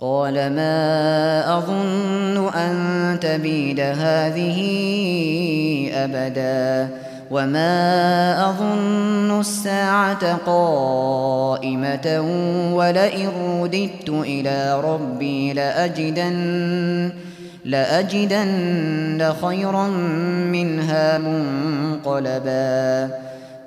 قال ما أظن أن تبيد هذه أبدا وما أظن الساعة قائمة ولئن رددت إلى ربي لأجدن لأجدن خيرا منها منقلبا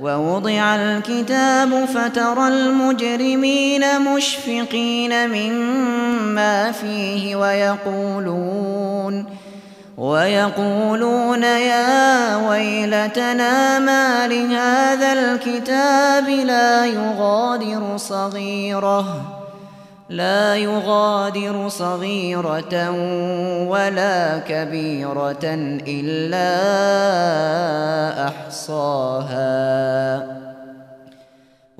ووضع الكتاب فترى المجرمين مشفقين مما فيه ويقولون ويقولون يا ويلتنا ما لهذا الكتاب لا يغادر صغيره لا يغادر صغيرة ولا كبيرة إلا أحصاها